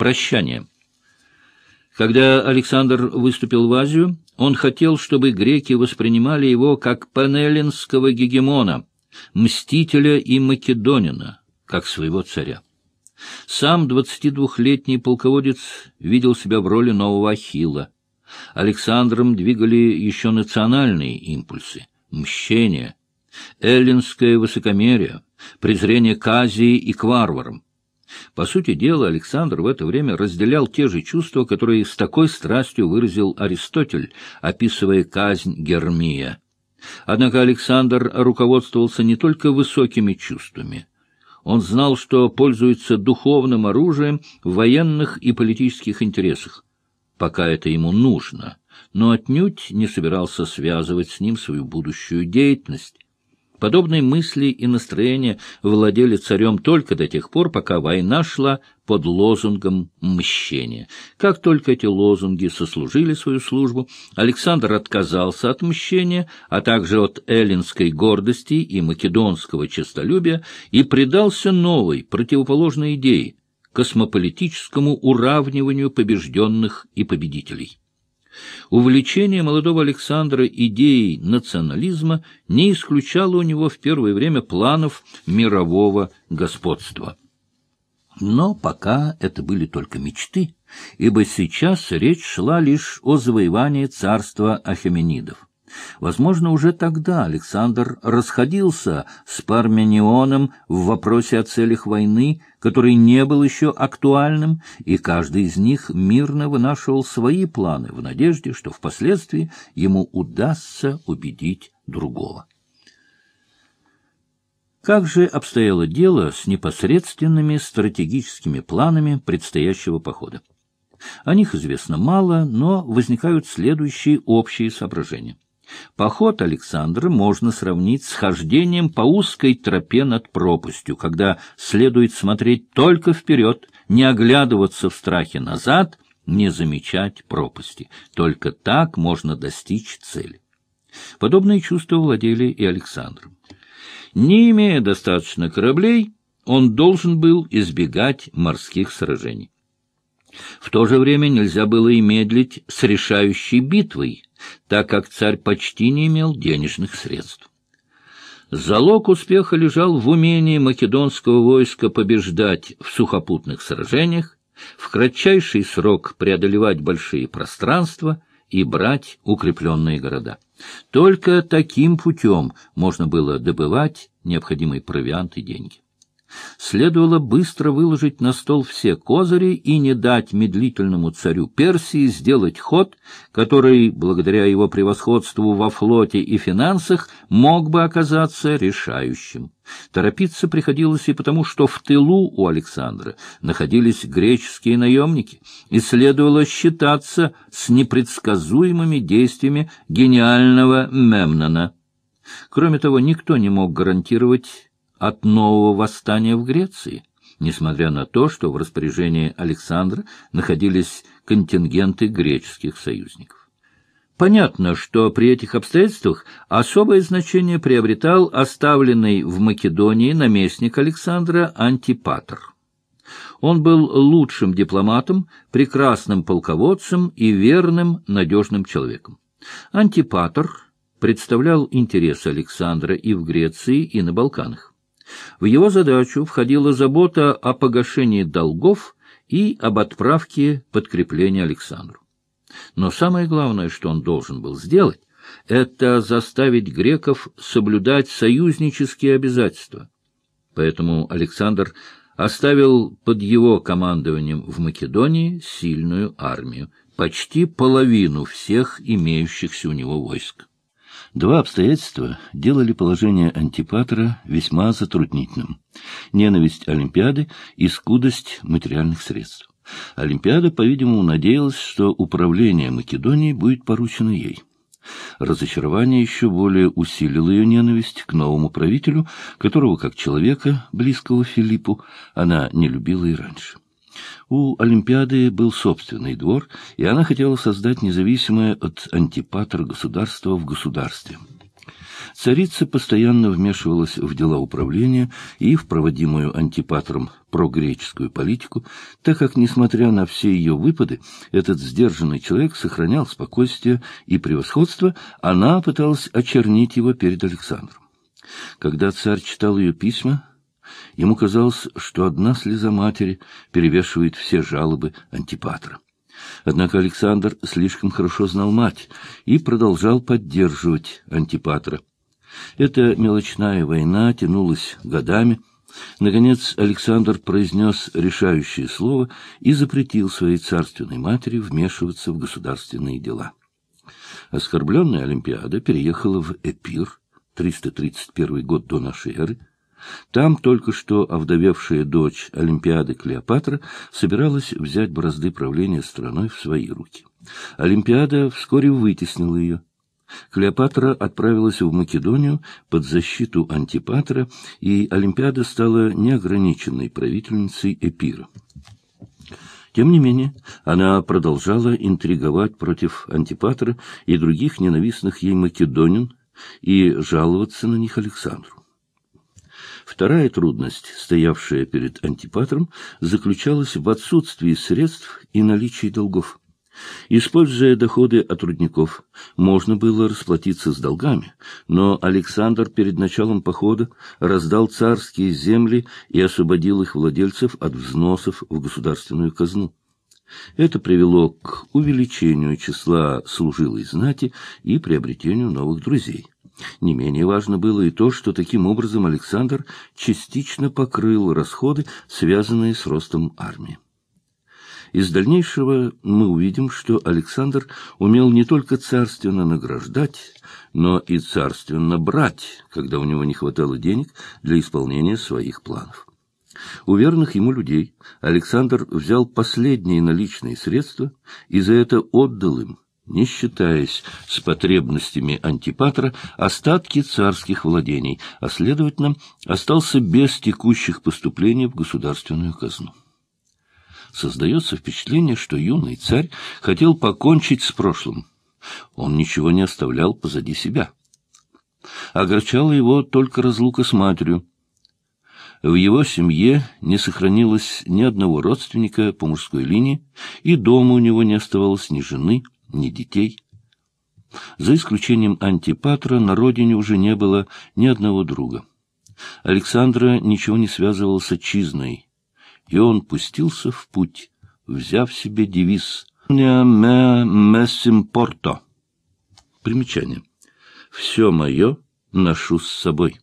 Прощание. Когда Александр выступил в Азию, он хотел, чтобы греки воспринимали его как панеллинского гегемона, мстителя и македонина, как своего царя. Сам 22-летний полководец видел себя в роли нового Ахилла. Александром двигали еще национальные импульсы, мщение, эллинское высокомерие, презрение к Азии и к варварам. По сути дела, Александр в это время разделял те же чувства, которые с такой страстью выразил Аристотель, описывая казнь Гермия. Однако Александр руководствовался не только высокими чувствами. Он знал, что пользуется духовным оружием в военных и политических интересах, пока это ему нужно, но отнюдь не собирался связывать с ним свою будущую деятельность. Подобные мысли и настроения владели царем только до тех пор, пока война шла под лозунгом мщения. Как только эти лозунги сослужили свою службу, Александр отказался от мщения, а также от эллинской гордости и македонского честолюбия и предался новой, противоположной идее – космополитическому уравниванию побежденных и победителей. Увлечение молодого Александра идеей национализма не исключало у него в первое время планов мирового господства. Но пока это были только мечты, ибо сейчас речь шла лишь о завоевании царства Ахеменидов. Возможно, уже тогда Александр расходился с Парменионом в вопросе о целях войны, который не был еще актуальным, и каждый из них мирно вынашивал свои планы в надежде, что впоследствии ему удастся убедить другого. Как же обстояло дело с непосредственными стратегическими планами предстоящего похода? О них известно мало, но возникают следующие общие соображения. Поход Александра можно сравнить с хождением по узкой тропе над пропастью, когда следует смотреть только вперед, не оглядываться в страхе назад, не замечать пропасти. Только так можно достичь цели. Подобные чувства владели и Александром. Не имея достаточно кораблей, он должен был избегать морских сражений. В то же время нельзя было и медлить с решающей битвой, так как царь почти не имел денежных средств. Залог успеха лежал в умении македонского войска побеждать в сухопутных сражениях, в кратчайший срок преодолевать большие пространства и брать укрепленные города. Только таким путем можно было добывать необходимый провиант и деньги. Следовало быстро выложить на стол все козыри и не дать медлительному царю Персии сделать ход, который, благодаря его превосходству во флоте и финансах, мог бы оказаться решающим. Торопиться приходилось и потому, что в тылу у Александра находились греческие наемники, и следовало считаться с непредсказуемыми действиями гениального Мемнона. Кроме того, никто не мог гарантировать от нового восстания в Греции, несмотря на то, что в распоряжении Александра находились контингенты греческих союзников. Понятно, что при этих обстоятельствах особое значение приобретал оставленный в Македонии наместник Александра Антипатр. Он был лучшим дипломатом, прекрасным полководцем и верным, надежным человеком. Антипатр представлял интересы Александра и в Греции, и на Балканах. В его задачу входила забота о погашении долгов и об отправке подкрепления Александру. Но самое главное, что он должен был сделать, это заставить греков соблюдать союзнические обязательства. Поэтому Александр оставил под его командованием в Македонии сильную армию, почти половину всех имеющихся у него войск. Два обстоятельства делали положение Антипатра весьма затруднительным. Ненависть Олимпиады и скудость материальных средств. Олимпиада, по-видимому, надеялась, что управление Македонией будет поручено ей. Разочарование еще более усилило ее ненависть к новому правителю, которого, как человека, близкого Филиппу, она не любила и раньше. У Олимпиады был собственный двор, и она хотела создать независимое от антипатра государство в государстве. Царица постоянно вмешивалась в дела управления и в проводимую антипатром прогреческую политику, так как, несмотря на все ее выпады, этот сдержанный человек сохранял спокойствие и превосходство, она пыталась очернить его перед Александром. Когда царь читал ее письма, ему казалось, что одна слеза матери перевешивает все жалобы антипатра. Однако Александр слишком хорошо знал мать и продолжал поддерживать антипатра. Эта мелочная война тянулась годами. Наконец Александр произнес решающее слово и запретил своей царственной матери вмешиваться в государственные дела. Оскорбленная Олимпиада переехала в Эпир, 331 год до нашей эры, там только что овдовевшая дочь Олимпиады Клеопатра собиралась взять бразды правления страной в свои руки. Олимпиада вскоре вытеснила ее. Клеопатра отправилась в Македонию под защиту Антипатра, и Олимпиада стала неограниченной правительницей Эпира. Тем не менее, она продолжала интриговать против Антипатра и других ненавистных ей македонин и жаловаться на них Александру. Вторая трудность, стоявшая перед антипатром, заключалась в отсутствии средств и наличии долгов. Используя доходы от рудников, можно было расплатиться с долгами, но Александр перед началом похода раздал царские земли и освободил их владельцев от взносов в государственную казну. Это привело к увеличению числа служилой знати и приобретению новых друзей. Не менее важно было и то, что таким образом Александр частично покрыл расходы, связанные с ростом армии. Из дальнейшего мы увидим, что Александр умел не только царственно награждать, но и царственно брать, когда у него не хватало денег для исполнения своих планов. У верных ему людей Александр взял последние наличные средства и за это отдал им не считаясь с потребностями антипатра, остатки царских владений, а, следовательно, остался без текущих поступлений в государственную казну. Создается впечатление, что юный царь хотел покончить с прошлым. Он ничего не оставлял позади себя. Огорчала его только разлука с матерью. В его семье не сохранилось ни одного родственника по мужской линии, и дома у него не оставалось ни жены, ни детей. За исключением Антипатра на родине уже не было ни одного друга. Александра ничего не связывал с отчизной, и он пустился в путь, взяв себе девиз «Не me messimporto». Примечание. «Все мое ношу с собой».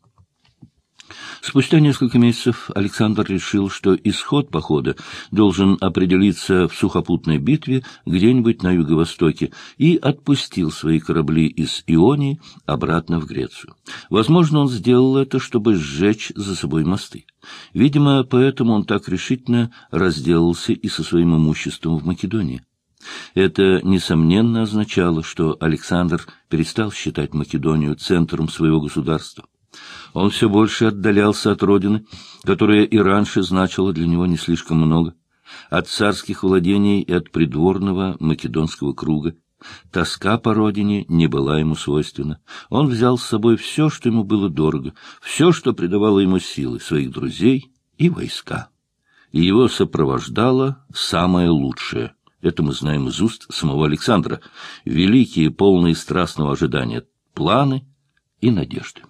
Спустя несколько месяцев Александр решил, что исход похода должен определиться в сухопутной битве где-нибудь на юго-востоке, и отпустил свои корабли из Ионии обратно в Грецию. Возможно, он сделал это, чтобы сжечь за собой мосты. Видимо, поэтому он так решительно разделался и со своим имуществом в Македонии. Это, несомненно, означало, что Александр перестал считать Македонию центром своего государства. Он все больше отдалялся от родины, которая и раньше значила для него не слишком много, от царских владений и от придворного македонского круга. Тоска по родине не была ему свойственна. Он взял с собой все, что ему было дорого, все, что придавало ему силы, своих друзей и войска. И его сопровождало самое лучшее. Это мы знаем из уст самого Александра. Великие, полные страстного ожидания планы и надежды.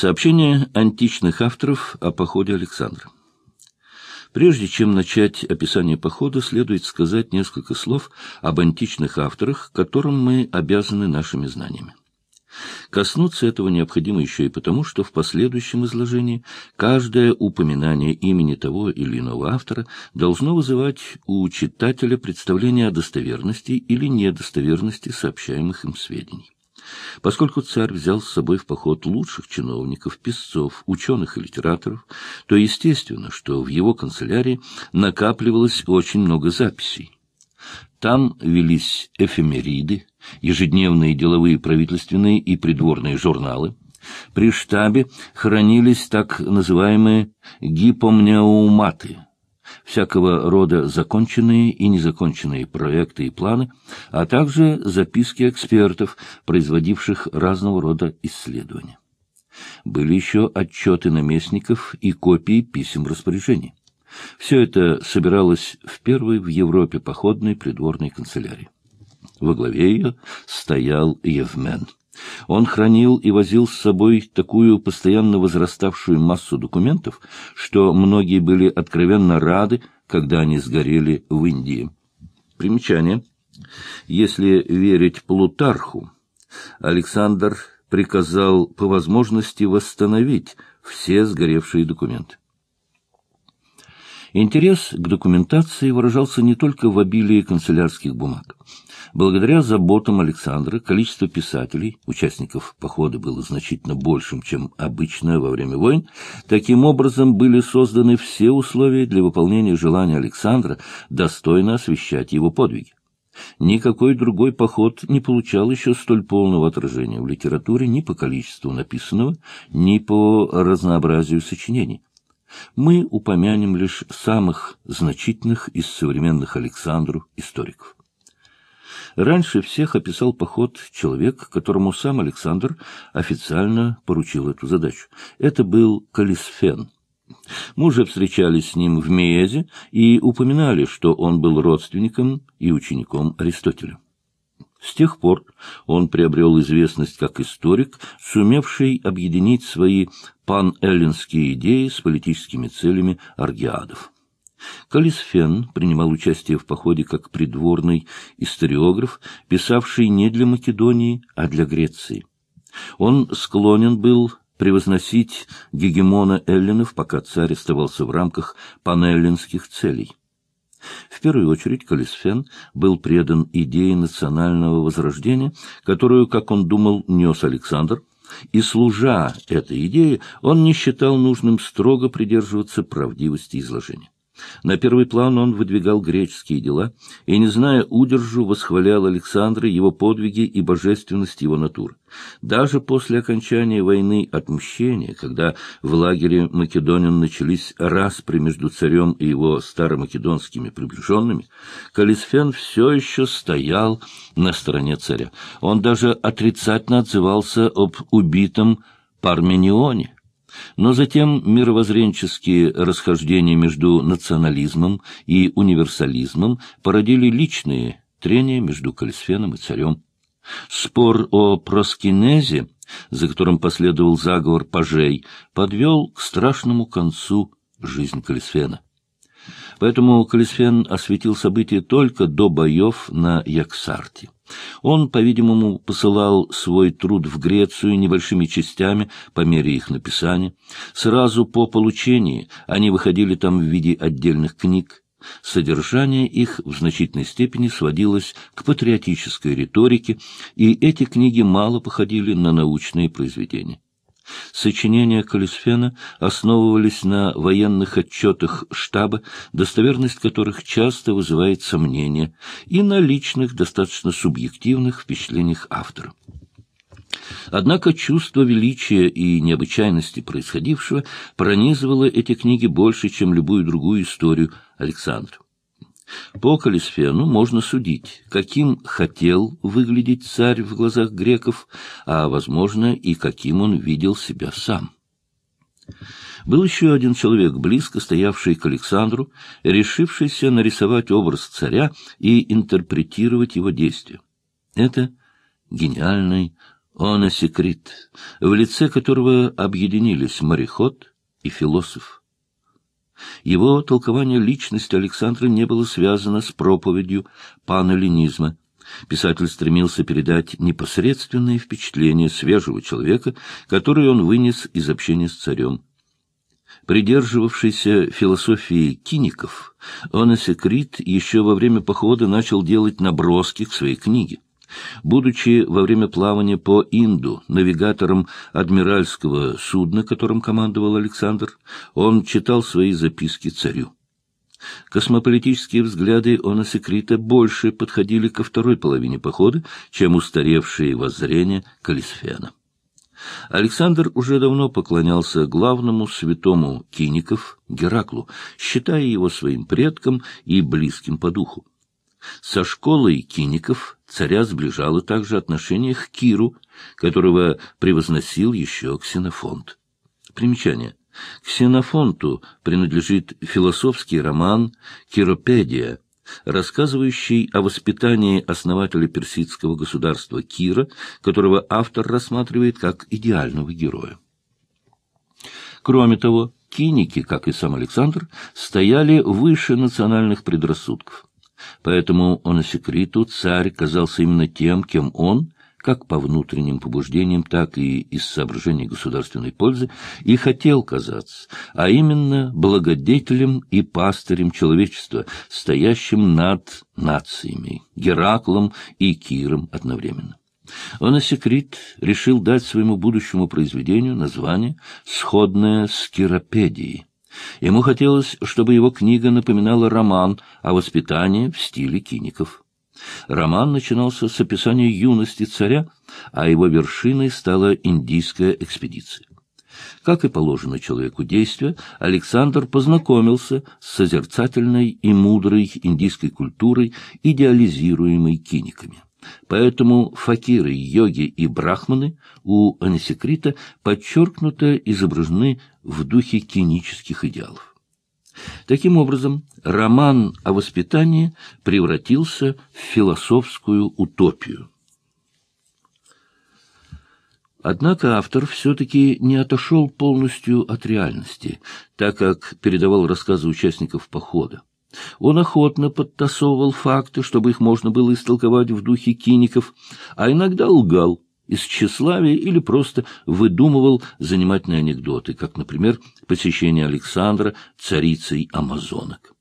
Сообщение античных авторов о походе Александра. Прежде чем начать описание похода, следует сказать несколько слов об античных авторах, которым мы обязаны нашими знаниями. Коснуться этого необходимо еще и потому, что в последующем изложении каждое упоминание имени того или иного автора должно вызывать у читателя представление о достоверности или недостоверности сообщаемых им сведений. Поскольку царь взял с собой в поход лучших чиновников, писцов, ученых и литераторов, то естественно, что в его канцелярии накапливалось очень много записей. Там велись эфемериды, ежедневные деловые правительственные и придворные журналы. При штабе хранились так называемые гипомнеуматы, всякого рода законченные и незаконченные проекты и планы, а также записки экспертов, производивших разного рода исследования. Были еще отчеты наместников и копии писем распоряжений. Все это собиралось в первой в Европе походной придворной канцелярии. Во главе ее стоял Евмен. Он хранил и возил с собой такую постоянно возраставшую массу документов, что многие были откровенно рады, когда они сгорели в Индии. Примечание. Если верить Плутарху, Александр приказал по возможности восстановить все сгоревшие документы. Интерес к документации выражался не только в обилии канцелярских бумаг. Благодаря заботам Александра количество писателей, участников похода было значительно большим, чем обычно во время войн. Таким образом были созданы все условия для выполнения желания Александра достойно освещать его подвиги. Никакой другой поход не получал еще столь полного отражения в литературе ни по количеству написанного, ни по разнообразию сочинений. Мы упомянем лишь самых значительных из современных Александру историков. Раньше всех описал поход человек, которому сам Александр официально поручил эту задачу. Это был Калисфен. Мы уже встречались с ним в Меезе и упоминали, что он был родственником и учеником Аристотеля. С тех пор он приобрел известность как историк, сумевший объединить свои пан-эллинские идеи с политическими целями аргиадов. Калисфен принимал участие в походе как придворный историограф, писавший не для Македонии, а для Греции. Он склонен был превозносить гегемона эллинов, пока царь оставался в рамках панеллинских целей. В первую очередь Калисфен был предан идее национального возрождения, которую, как он думал, нес Александр, и, служа этой идее, он не считал нужным строго придерживаться правдивости изложения. На первый план он выдвигал греческие дела и, не зная удержу, восхвалял Александра, его подвиги и божественность его натуры. Даже после окончания войны отмщения, когда в лагере Македонин начались распри между царем и его старомакедонскими приближенными, Калисфен все еще стоял на стороне царя. Он даже отрицательно отзывался об убитом Парменионе. Но затем мировоззренческие расхождения между национализмом и универсализмом породили личные трения между Калисфеном и царем. Спор о проскинезе, за которым последовал заговор пажей, подвел к страшному концу жизнь Калисфена. Поэтому Калисфен осветил события только до боев на Яксарте. Он, по-видимому, посылал свой труд в Грецию небольшими частями по мере их написания. Сразу по получении они выходили там в виде отдельных книг. Содержание их в значительной степени сводилось к патриотической риторике, и эти книги мало походили на научные произведения. Сочинения Калисфена основывались на военных отчетах штаба, достоверность которых часто вызывает сомнения, и на личных, достаточно субъективных впечатлениях автора. Однако чувство величия и необычайности происходившего пронизывало эти книги больше, чем любую другую историю Александра. По Калисфену можно судить, каким хотел выглядеть царь в глазах греков, а, возможно, и каким он видел себя сам. Был еще один человек, близко стоявший к Александру, решившийся нарисовать образ царя и интерпретировать его действия. Это гениальный Оносекрит, в лице которого объединились мореход и философ. Его толкование личности Александра не было связано с проповедью панеллинизма. Писатель стремился передать непосредственные впечатления свежего человека, которые он вынес из общения с царем. Придерживавшийся философии киников, Оносекрит еще во время похода начал делать наброски к своей книге. Будучи во время плавания по Инду навигатором адмиральского судна, которым командовал Александр, он читал свои записки царю. Космополитические взгляды Оносекрита больше подходили ко второй половине похода, чем устаревшие воззрения Калисфена. Александр уже давно поклонялся главному святому Киников Гераклу, считая его своим предком и близким по духу. Со школой Киников царя сближало также отношение к Киру, которого превозносил еще Ксенофонт. Примечание. Ксенофонту принадлежит философский роман «Киропедия», рассказывающий о воспитании основателя персидского государства Кира, которого автор рассматривает как идеального героя. Кроме того, киники, как и сам Александр, стояли выше национальных предрассудков. Поэтому Оносекриту царь казался именно тем, кем он, как по внутренним побуждениям, так и из соображений государственной пользы, и хотел казаться, а именно благодетелем и пастырем человечества, стоящим над нациями, Гераклом и Киром одновременно. Оносекрит решил дать своему будущему произведению название, сходное с Киропедией. Ему хотелось, чтобы его книга напоминала роман о воспитании в стиле киников. Роман начинался с описания юности царя, а его вершиной стала индийская экспедиция. Как и положено человеку действия, Александр познакомился с созерцательной и мудрой индийской культурой, идеализируемой киниками. Поэтому факиры, йоги и брахманы у Анисекрита подчеркнуто изображены в духе кинических идеалов. Таким образом, роман о воспитании превратился в философскую утопию. Однако автор все-таки не отошел полностью от реальности, так как передавал рассказы участников похода. Он охотно подтасовывал факты, чтобы их можно было истолковать в духе киников, а иногда лгал из тщеславия или просто выдумывал занимательные анекдоты, как, например, посещение Александра царицей амазонок.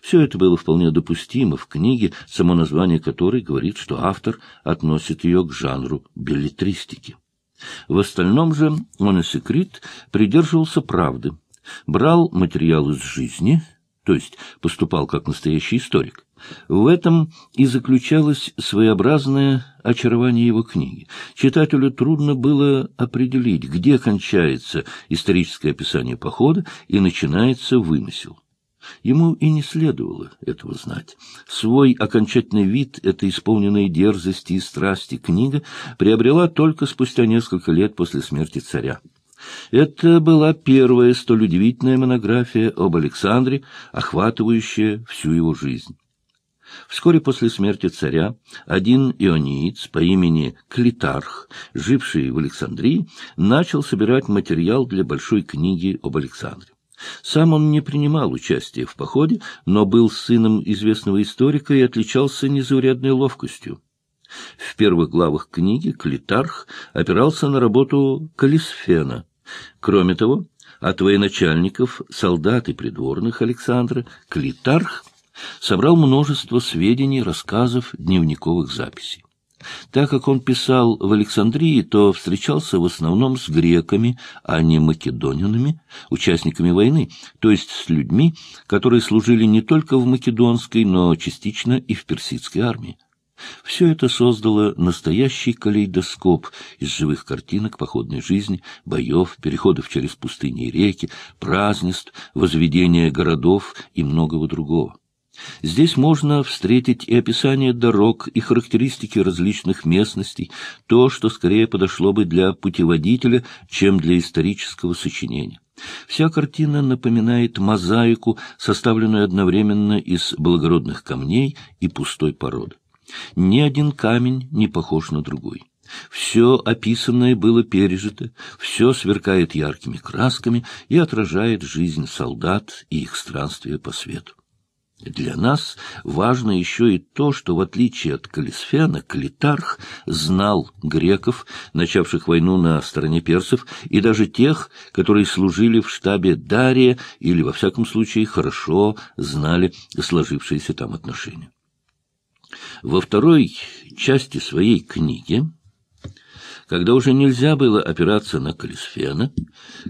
Все это было вполне допустимо в книге, само название которой говорит, что автор относит ее к жанру билетристики. В остальном же Моносекрит придерживался правды, брал материал из жизни, то есть поступал как настоящий историк, в этом и заключалось своеобразное очарование его книги. Читателю трудно было определить, где кончается историческое описание похода и начинается вымысел. Ему и не следовало этого знать. Свой окончательный вид, эта исполненная дерзости и страсти книга, приобрела только спустя несколько лет после смерти царя. Это была первая столь удивительная монография об Александре, охватывающая всю его жизнь. Вскоре после смерти царя один иониец по имени Клитарх, живший в Александрии, начал собирать материал для большой книги об Александре. Сам он не принимал участия в походе, но был сыном известного историка и отличался незаурядной ловкостью. В первых главах книги Клитарх опирался на работу Калисфена. Кроме того, от военачальников, солдат и придворных Александра Клитарх собрал множество сведений, рассказов, дневниковых записей. Так как он писал в Александрии, то встречался в основном с греками, а не македонянами, участниками войны, то есть с людьми, которые служили не только в македонской, но частично и в персидской армии. Все это создало настоящий калейдоскоп из живых картинок походной жизни, боев, переходов через пустыни и реки, празднеств, возведения городов и многого другого. Здесь можно встретить и описание дорог, и характеристики различных местностей, то, что скорее подошло бы для путеводителя, чем для исторического сочинения. Вся картина напоминает мозаику, составленную одновременно из благородных камней и пустой породы. Ни один камень не похож на другой. Все описанное было пережито, все сверкает яркими красками и отражает жизнь солдат и их странствия по свету. Для нас важно еще и то, что, в отличие от Калисфена, Калитарх знал греков, начавших войну на стороне персов, и даже тех, которые служили в штабе Дария или, во всяком случае, хорошо знали сложившиеся там отношения. Во второй части своей книги когда уже нельзя было опираться на Калисфена,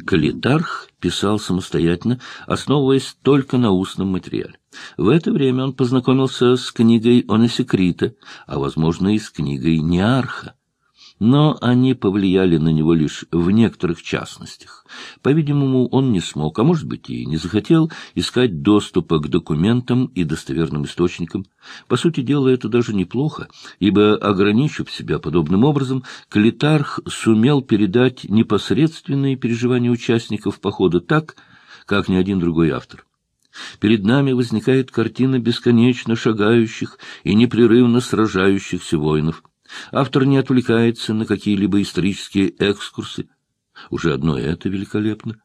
Калитарх писал самостоятельно, основываясь только на устном материале. В это время он познакомился с книгой Онесекрита, а, возможно, и с книгой Неарха. Но они повлияли на него лишь в некоторых частностях. По-видимому, он не смог, а может быть и не захотел, искать доступа к документам и достоверным источникам. По сути дела, это даже неплохо, ибо, ограничив себя подобным образом, Калитарх сумел передать непосредственные переживания участников похода так, как ни один другой автор. Перед нами возникает картина бесконечно шагающих и непрерывно сражающихся воинов. Автор не отвлекается на какие-либо исторические экскурсы. Уже одно это великолепно.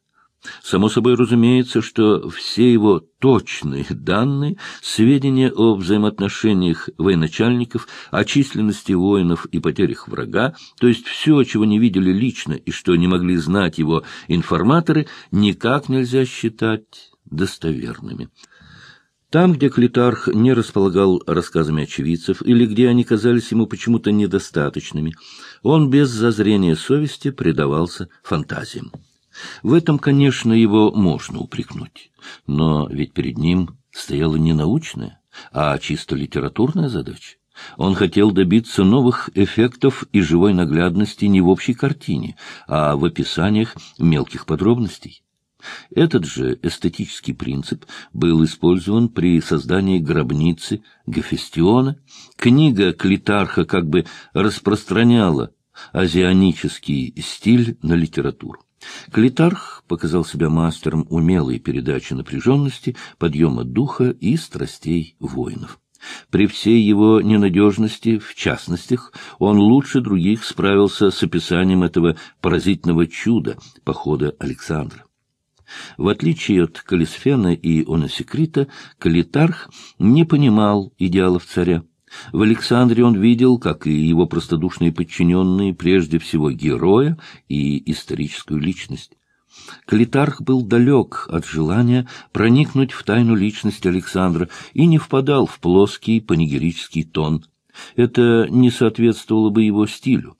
Само собой разумеется, что все его точные данные, сведения о взаимоотношениях военачальников, о численности воинов и потерях врага, то есть все, чего не видели лично и что не могли знать его информаторы, никак нельзя считать достоверными. Там, где Клитарх не располагал рассказами очевидцев или где они казались ему почему-то недостаточными, он без зазрения совести предавался фантазиям. В этом, конечно, его можно упрекнуть, но ведь перед ним стояла не научная, а чисто литературная задача. Он хотел добиться новых эффектов и живой наглядности не в общей картине, а в описаниях мелких подробностей. Этот же эстетический принцип был использован при создании гробницы Гефестиона. Книга Клитарха как бы распространяла азианический стиль на литературу. Клитарх показал себя мастером умелой передачи напряженности, подъема духа и страстей воинов. При всей его ненадежности в частностях он лучше других справился с описанием этого поразительного чуда похода Александра. В отличие от Калисфена и Оносекрита, Калитарх не понимал идеалов царя. В Александре он видел, как и его простодушные подчиненные, прежде всего героя и историческую личность. Калитарх был далек от желания проникнуть в тайну личности Александра и не впадал в плоский панигерический тон. Это не соответствовало бы его стилю.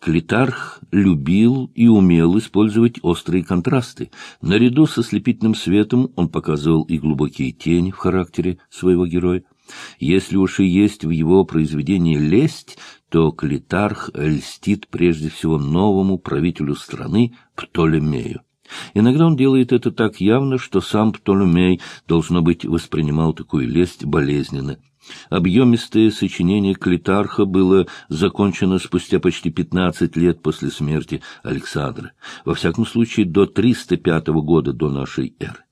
Клитарх любил и умел использовать острые контрасты. Наряду со слепительным светом он показывал и глубокие тени в характере своего героя. Если уж и есть в его произведении лесть, то Клитарх льстит прежде всего новому правителю страны Птолемею. Иногда он делает это так явно, что сам Птолемей, должно быть, воспринимал такую лесть болезненно. Объемистое сочинение Клитарха было закончено спустя почти пятнадцать лет после смерти Александра, во всяком случае до 305 года до нашей эры.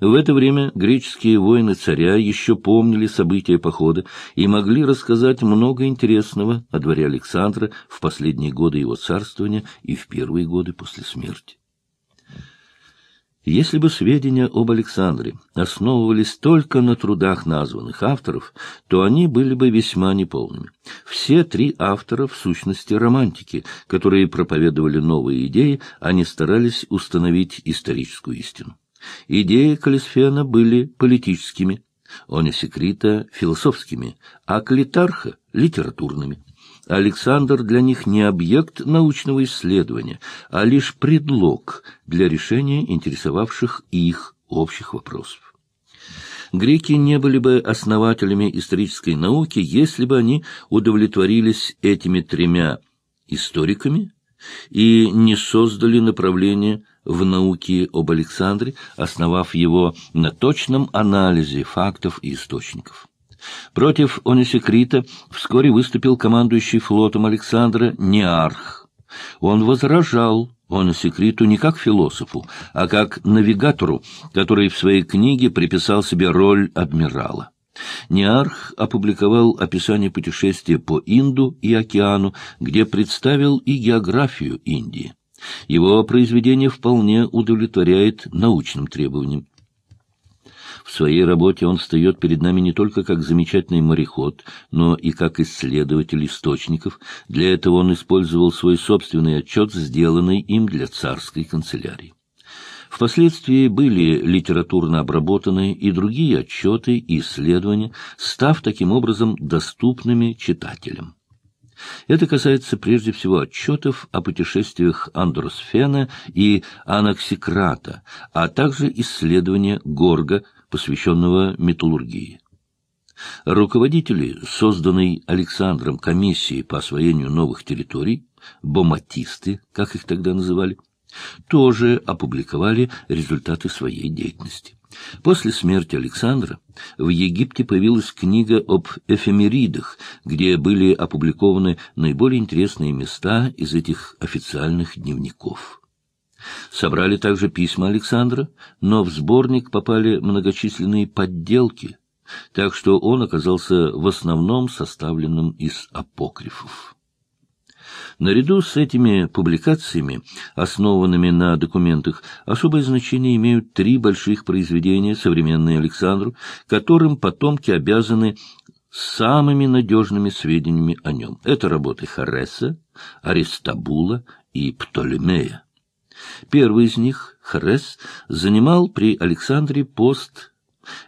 В это время греческие воины царя еще помнили события похода и могли рассказать много интересного о дворе Александра в последние годы его царствования и в первые годы после смерти. Если бы сведения об Александре основывались только на трудах названных авторов, то они были бы весьма неполными. Все три автора, в сущности, романтики, которые проповедовали новые идеи, они старались установить историческую истину. Идеи Калисфена были политическими, Онисекрита — философскими, а Калитарха — литературными. Александр для них не объект научного исследования, а лишь предлог для решения интересовавших их общих вопросов. Греки не были бы основателями исторической науки, если бы они удовлетворились этими тремя историками и не создали направление в науке об Александре, основав его на точном анализе фактов и источников. Против Онисекрита вскоре выступил командующий флотом Александра Неарх. Он возражал Онисекриту не как философу, а как навигатору, который в своей книге приписал себе роль адмирала. Неарх опубликовал описание путешествия по Инду и океану, где представил и географию Индии. Его произведение вполне удовлетворяет научным требованиям. В своей работе он встает перед нами не только как замечательный мореход, но и как исследователь источников. Для этого он использовал свой собственный отчет, сделанный им для царской канцелярии. Впоследствии были литературно обработаны и другие отчеты и исследования, став таким образом доступными читателям. Это касается прежде всего отчетов о путешествиях Андросфена и Анаксикрата, а также исследования Горга – посвященного металлургии. Руководители, созданной Александром комиссии по освоению новых территорий, боматисты, как их тогда называли, тоже опубликовали результаты своей деятельности. После смерти Александра в Египте появилась книга об эфемеридах, где были опубликованы наиболее интересные места из этих официальных дневников. Собрали также письма Александра, но в сборник попали многочисленные подделки, так что он оказался в основном составленным из апокрифов. Наряду с этими публикациями, основанными на документах, особое значение имеют три больших произведения, современные Александру, которым потомки обязаны самыми надежными сведениями о нем. Это работы Хареса, Аристабула и Птолемея. Первый из них, Харес, занимал при Александре пост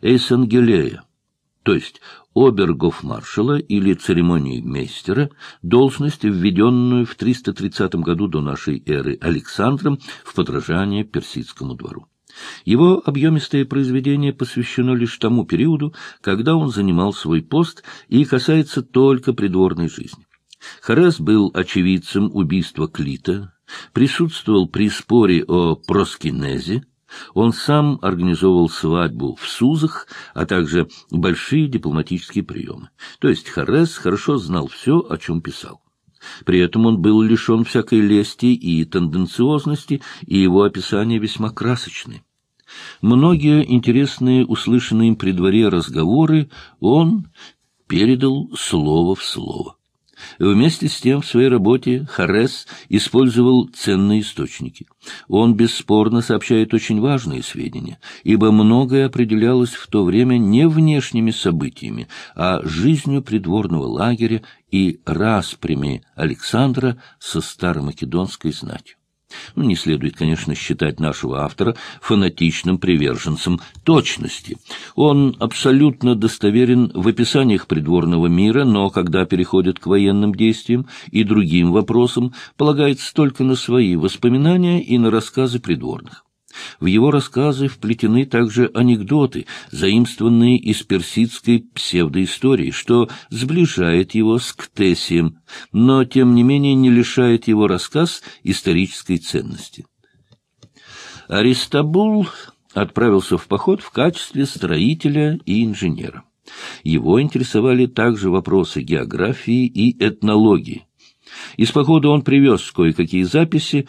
Эйсангелея, то есть обергофмаршала или церемонии мейстера, должность, введенную в 330 году до нашей эры Александром в подражание персидскому двору. Его объемистое произведение посвящено лишь тому периоду, когда он занимал свой пост и касается только придворной жизни. Харес был очевидцем убийства Клита, присутствовал при споре о проскинезе, он сам организовывал свадьбу в Сузах, а также большие дипломатические приемы. То есть Харес хорошо знал все, о чем писал. При этом он был лишен всякой лести и тенденциозности, и его описания весьма красочны. Многие интересные услышанные им при дворе разговоры он передал слово в слово. Вместе с тем в своей работе Харес использовал ценные источники. Он бесспорно сообщает очень важные сведения, ибо многое определялось в то время не внешними событиями, а жизнью придворного лагеря и распрями Александра со старомакедонской знатью. Ну, не следует, конечно, считать нашего автора фанатичным приверженцем точности. Он абсолютно достоверен в описаниях придворного мира, но когда переходит к военным действиям и другим вопросам, полагается только на свои воспоминания и на рассказы придворных. В его рассказы вплетены также анекдоты, заимствованные из персидской псевдоистории, что сближает его с Ктесием, но, тем не менее, не лишает его рассказ исторической ценности. Аристабул отправился в поход в качестве строителя и инженера. Его интересовали также вопросы географии и этнологии. Из похода он привез кое-какие записи,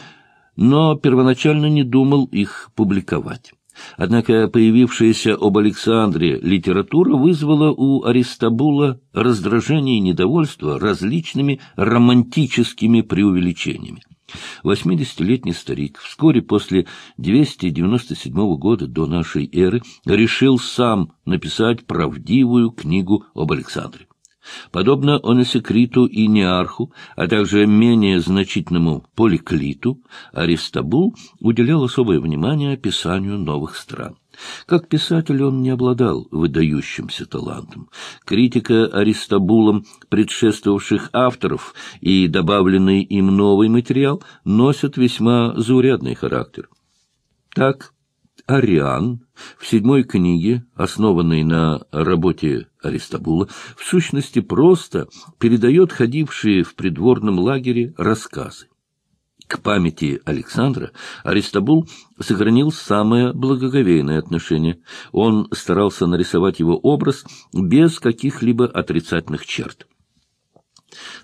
но первоначально не думал их публиковать. Однако появившаяся об Александре литература вызвала у Аристабула раздражение и недовольство различными романтическими преувеличениями. Восьмидесятилетний старик вскоре после 297 года до нашей эры решил сам написать правдивую книгу об Александре. Подобно Онесекриту и Неарху, а также менее значительному Поликлиту, Аристабул уделял особое внимание описанию новых стран. Как писатель он не обладал выдающимся талантом. Критика Аристабулом предшествовавших авторов и добавленный им новый материал носят весьма заурядный характер. Так, Ариан в седьмой книге, основанной на работе Аристабула, в сущности просто передает ходившие в придворном лагере рассказы. К памяти Александра Аристабул сохранил самое благоговейное отношение. Он старался нарисовать его образ без каких-либо отрицательных черт.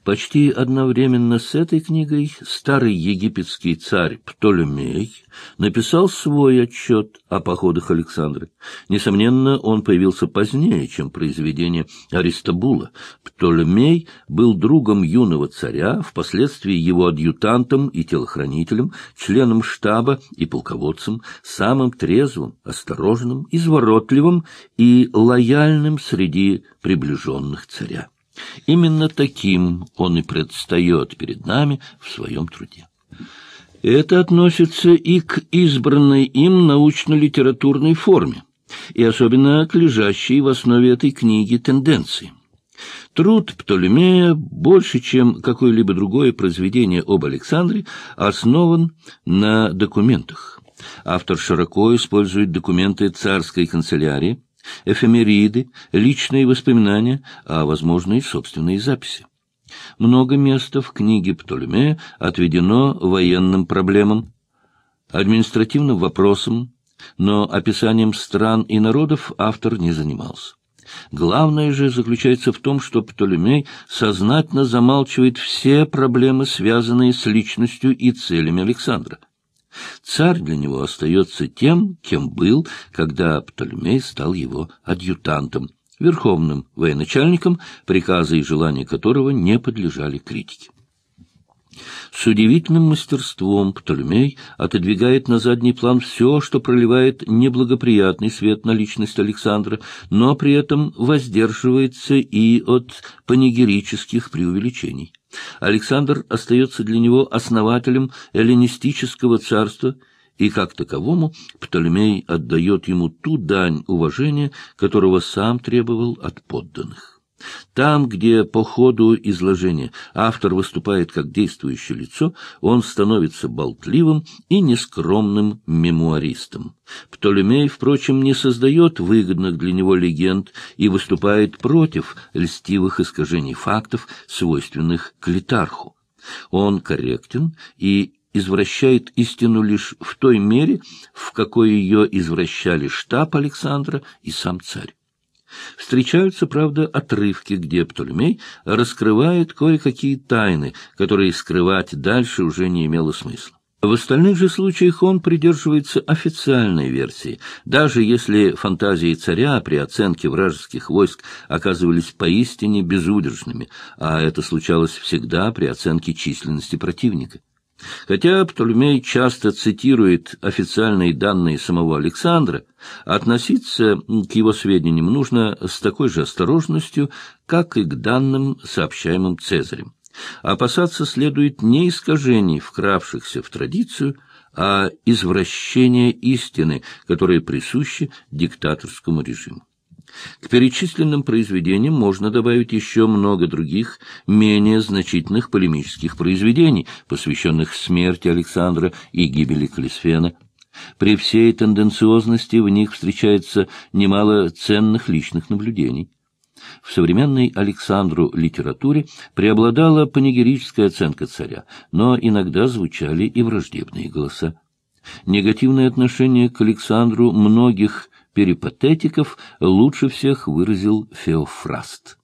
Почти одновременно с этой книгой старый египетский царь Птолемей написал свой отчет о походах Александра. Несомненно, он появился позднее, чем произведение Аристабула. Птолемей был другом юного царя, впоследствии его адъютантом и телохранителем, членом штаба и полководцем, самым трезвым, осторожным, изворотливым и лояльным среди приближенных царя. Именно таким он и предстает перед нами в своем труде. Это относится и к избранной им научно-литературной форме, и особенно к лежащей в основе этой книги тенденции. Труд Птолемея больше, чем какое-либо другое произведение об Александре, основан на документах. Автор широко использует документы царской канцелярии, эфемериды, личные воспоминания, а, возможно, и собственные записи. Много места в книге Птолемея отведено военным проблемам, административным вопросам, но описанием стран и народов автор не занимался. Главное же заключается в том, что Птолемей сознательно замалчивает все проблемы, связанные с личностью и целями Александра. Царь для него остается тем, кем был, когда Птолемей стал его адъютантом, верховным военачальником, приказы и желания которого не подлежали критике. С удивительным мастерством Птолемей отодвигает на задний план все, что проливает неблагоприятный свет на личность Александра, но при этом воздерживается и от панигерических преувеличений. Александр остается для него основателем эллинистического царства, и как таковому Птолемей отдает ему ту дань уважения, которого сам требовал от подданных. Там, где по ходу изложения автор выступает как действующее лицо, он становится болтливым и нескромным мемуаристом. Птолемей, впрочем, не создает выгодных для него легенд и выступает против льстивых искажений фактов, свойственных к литарху. Он корректен и извращает истину лишь в той мере, в какой ее извращали штаб Александра и сам царь. Встречаются, правда, отрывки, где Птолемей раскрывает кое-какие тайны, которые скрывать дальше уже не имело смысла. В остальных же случаях он придерживается официальной версии, даже если фантазии царя при оценке вражеских войск оказывались поистине безудержными, а это случалось всегда при оценке численности противника. Хотя Птолемей часто цитирует официальные данные самого Александра, относиться к его сведениям нужно с такой же осторожностью, как и к данным, сообщаемым Цезарем. Опасаться следует не искажений, вкравшихся в традицию, а извращения истины, которые присущи диктаторскому режиму. К перечисленным произведениям можно добавить еще много других, менее значительных полемических произведений, посвященных смерти Александра и гибели Калисфена. При всей тенденциозности в них встречается немало ценных личных наблюдений. В современной Александру литературе преобладала панигерическая оценка царя, но иногда звучали и враждебные голоса. Негативное отношение к Александру многих перипатетиков лучше всех выразил Феофраст.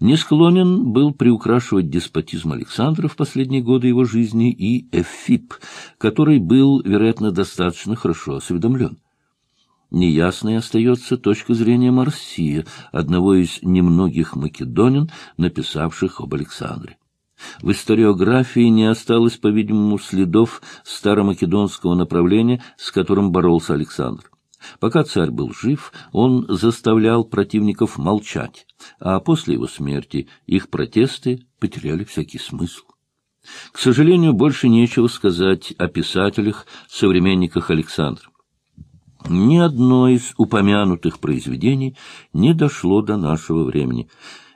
Не склонен был приукрашивать деспотизм Александра в последние годы его жизни и Эфип, который был, вероятно, достаточно хорошо осведомлен. Неясной остается точка зрения Марсия, одного из немногих македонин, написавших об Александре. В историографии не осталось, по-видимому, следов старомакедонского направления, с которым боролся Александр. Пока царь был жив, он заставлял противников молчать, а после его смерти их протесты потеряли всякий смысл. К сожалению, больше нечего сказать о писателях, современниках Александра. Ни одно из упомянутых произведений не дошло до нашего времени.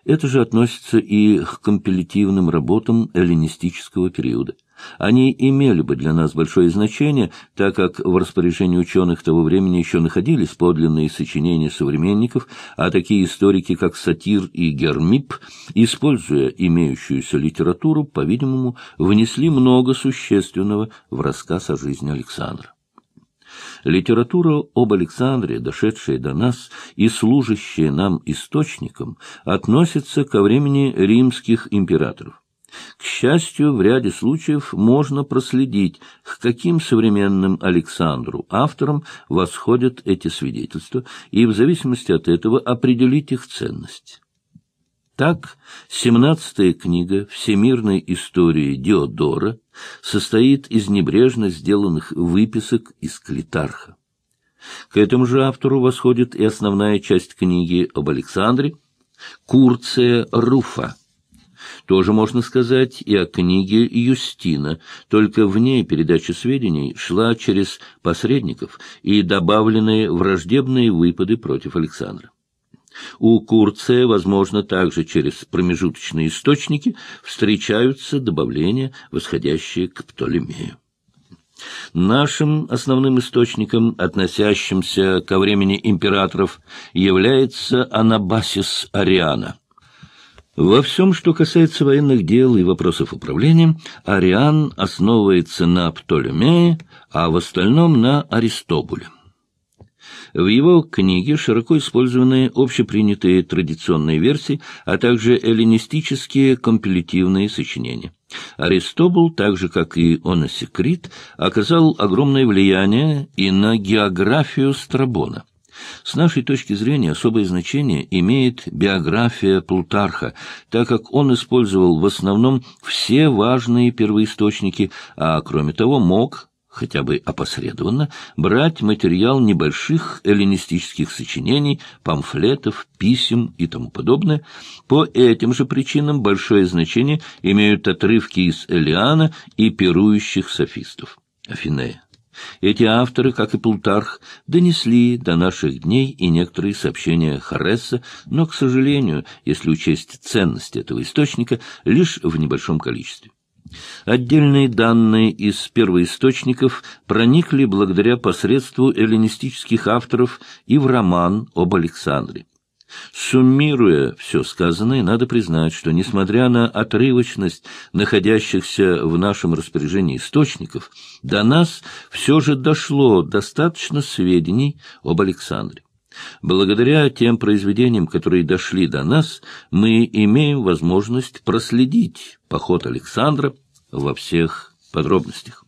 Это же относится и к компилятивным работам эллинистического периода. Они имели бы для нас большое значение, так как в распоряжении ученых того времени еще находились подлинные сочинения современников, а такие историки, как Сатир и Гермип, используя имеющуюся литературу, по-видимому, внесли много существенного в рассказ о жизни Александра. Литература об Александре, дошедшая до нас и служащая нам источником, относится ко времени римских императоров. К счастью, в ряде случаев можно проследить, к каким современным Александру авторам восходят эти свидетельства, и в зависимости от этого определить их ценность. Так, семнадцатая книга всемирной истории Диодора состоит из небрежно сделанных выписок из Клитарха. К этому же автору восходит и основная часть книги об Александре Курция Руфа, тоже можно сказать и о книге Юстина, только в ней передача сведений шла через посредников и добавленные враждебные выпады против Александра. У Курция, возможно, также через промежуточные источники встречаются добавления, восходящие к Птолемею. Нашим основным источником, относящимся ко времени императоров, является Анабасис Ариана – Во всем, что касается военных дел и вопросов управления, Ариан основывается на Птолемее, а в остальном на Аристобуле. В его книге широко использованы общепринятые традиционные версии, а также эллинистические компилятивные сочинения. Аристобул, так же как и Оносекрит, оказал огромное влияние и на географию Страбона. С нашей точки зрения особое значение имеет биография Плутарха, так как он использовал в основном все важные первоисточники, а кроме того мог хотя бы опосредованно, брать материал небольших эллинистических сочинений, памфлетов, писем и тому подобное. По этим же причинам большое значение имеют отрывки из Элиана и пирующих софистов. Афинея. Эти авторы, как и Плутарх, донесли до наших дней и некоторые сообщения Харесса, но, к сожалению, если учесть ценность этого источника, лишь в небольшом количестве. Отдельные данные из первоисточников проникли благодаря посредству эллинистических авторов и в роман об Александре. Суммируя все сказанное, надо признать, что, несмотря на отрывочность находящихся в нашем распоряжении источников, до нас все же дошло достаточно сведений об Александре. Благодаря тем произведениям, которые дошли до нас, мы имеем возможность проследить поход Александра во всех подробностях.